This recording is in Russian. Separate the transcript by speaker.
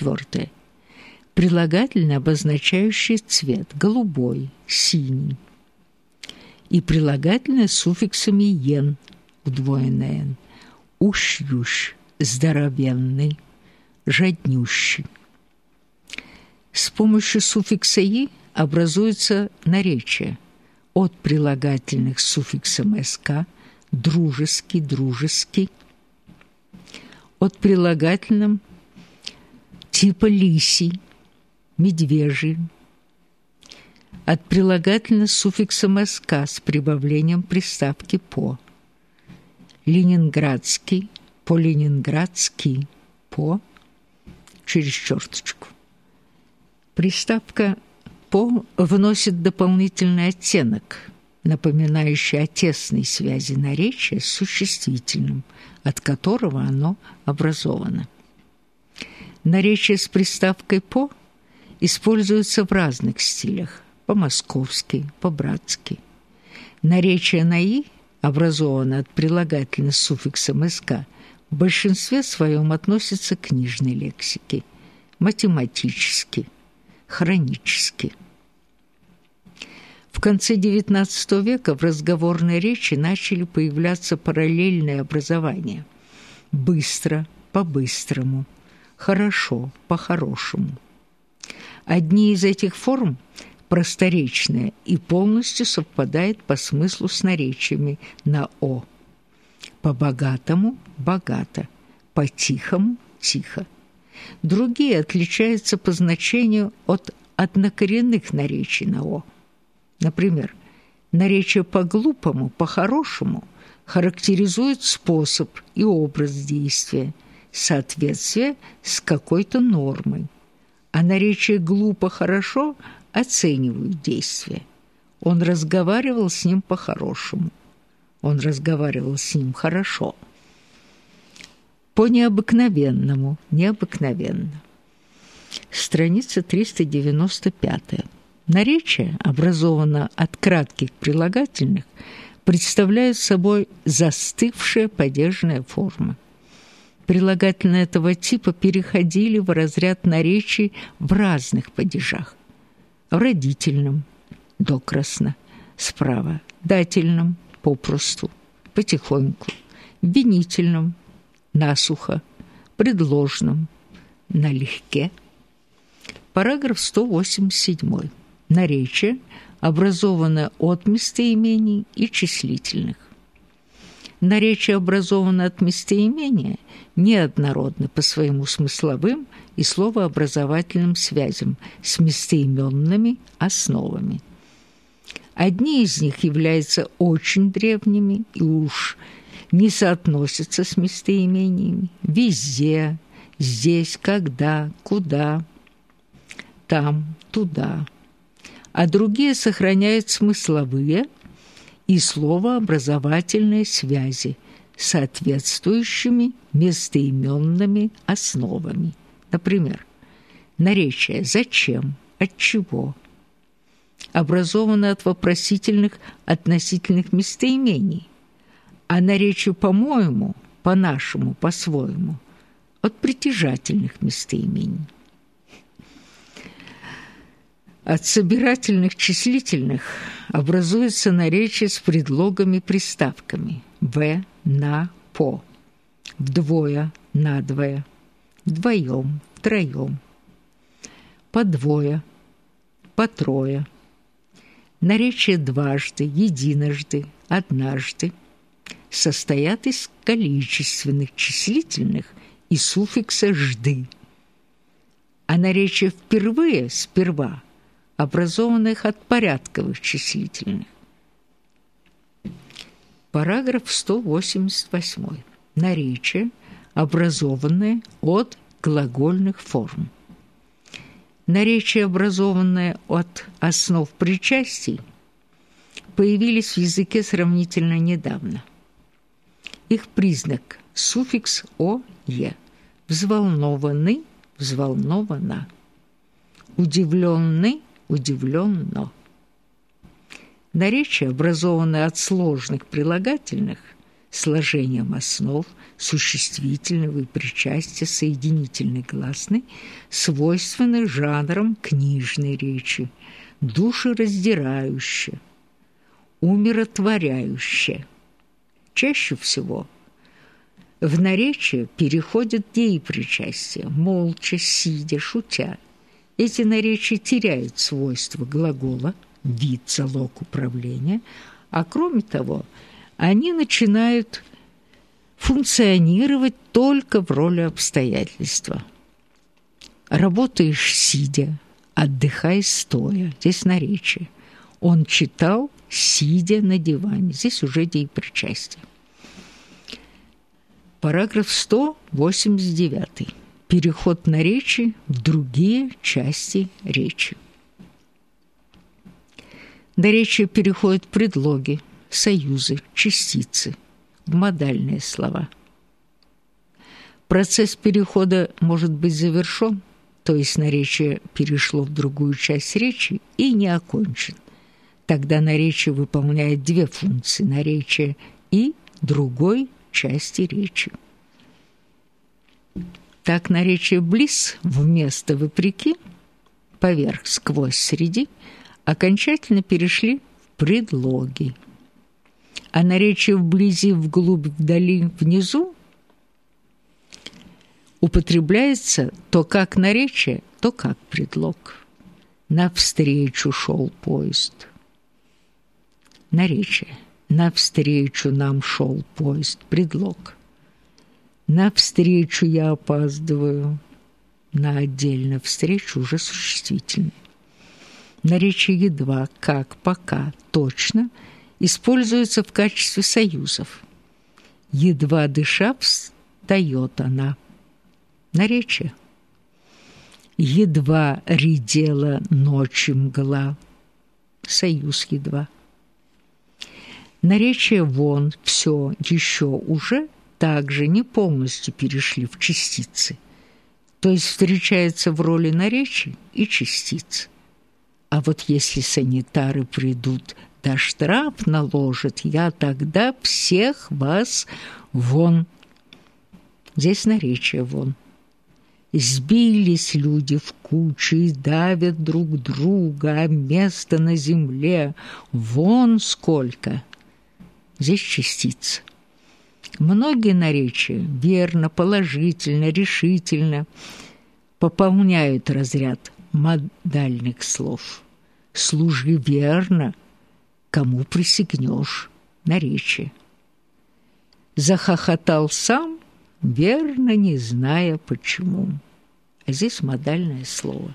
Speaker 1: Четвертое. Прилагательное, обозначающее цвет – голубой, синий. И прилагательное с суффиксами «ен» – удвоенное «н» – ущ-ющ, здоровенный, жаднющий. С помощью суффикса «и» образуется наречие от прилагательных с суффиксом «sk» – дружеский, дружеский, от прилагательным типа лисий, медвежий, от прилагательного с суффиксом «sk» с прибавлением приставки «по», ленинградский, по-ленинградски, по, через черточку. Приставка «по» вносит дополнительный оттенок, напоминающий о тесной связи наречия с существительным, от которого оно образовано. Наречие с приставкой «по» используется в разных стилях – по-московски, по-братски. Наречие на «и» образовано от прилагательного с суффиксом «sk», в большинстве своем относится к книжной лексике, математически, хронически. В конце XIX века в разговорной речи начали появляться параллельные образования. Быстро, по-быстрому, хорошо, по-хорошему. Одни из этих форм просторечные и полностью совпадают по смыслу с наречиями на «о». По-богатому – богато, по-тихому – тихо. Другие отличаются по значению от однокоренных наречий на «о». Например, наречие по-глупому, по-хорошему характеризует способ и образ действия, соответствие с какой-то нормой, а наречие глупо-хорошо оценивают действие. Он разговаривал с ним по-хорошему. Он разговаривал с ним хорошо. По необыкновенному, необыкновенно. Страница 395. Наречие, образовано от кратких прилагательных, представляет собой застывшая падежная форма. Прилагательные этого типа переходили в разряд наречий в разных падежах. В родительном – докрасно, справа, дательном – попросту, потихоньку, винительном, насухо, предложном, налегке. Параграф 187. Наречие, образованное от местоимений и числительных. Наречие, образованное от местоимения, неоднородно по своему смысловым и словообразовательным связям с местоименными основами. Одни из них являются очень древними и уж не соотносятся с местоимениями. Везде, здесь, когда, куда, там, туда. А другие сохраняют смысловые и словообразовательные связи соответствующими местоименными основами. Например, наречие «зачем», «от чего», образованы от вопросительных относительных местоимений, а наречию «по-моему», «по-нашему», «по-своему» от притяжательных местоимений. От собирательных числительных образуется наречие с предлогами-приставками «в», «на», «по», вдвое, надвое, вдвоем, втроем, подвое, потрое, Наречия дважды, единожды, однажды состоят из количественных, числительных и суффикса «жды», а наречия «впервые» – «сперва», образованных от порядковых числительных. Параграф 188. Наречие, образованное от глагольных форм наречия, образованные от основ причастий, появились в языке сравнительно недавно. Их признак – суффикс «о-е» – взволнованный, взволнована, удивленный, удивленно. Наречия, образованные от сложных прилагательных, сложением основ существительного и причастия соединительной гласной, свойственны жанрам книжной речи, душераздирающе, умиротворяюще. Чаще всего в наречие переходят деепричастия, молча, сидя, шутя. Эти наречия теряют свойства глагола, вид, залог управления, а кроме того, они начинают функционировать только в роли обстоятельства. Работаешь сидя, отдыхай стоя. Здесь наречие. Он читал, сидя на диване. Здесь уже деепричастие. Параграф 189. Переход наречий в другие части речи. Наречие переходит в предлоги, союзы, частицы, модальные слова. Процесс перехода может быть завершён, то есть наречие перешло в другую часть речи и не окончен. Тогда наречие выполняет две функции – наречие и другой части речи. Так наречие «близ» вместо «вопреки», «поверх», «сквозь», «среди» окончательно перешли в предлоги. А наречие «вблизи», «вглубь», «вдали», «внизу» употребляется то как наречие, то как предлог. Навстречу шел поезд. Наречие. Навстречу нам шел поезд. Предлог. Навстречу я опаздываю. На отдельно встречу уже существительное. Наречие едва, как, пока, точно используется в качестве союзов. Едва дыша встает она – наречие. Едва редела ночи мгла, союз едва. Наречие вон, все, еще уже также не полностью перешли в частицы, то есть встречается в роли наречий и частиц. А вот если санитары придут, да штраф наложат, я тогда всех вас вон. Здесь наречие вон. Сбились люди в кучи давят друг друга, а места на земле вон сколько. Здесь частица. Многие наречия верно, положительно, решительно пополняют разряд модальных слов. Служи верно, кому присягнешь, наречие. Захохотал сам, верно не зная почему. А здесь модальное слово.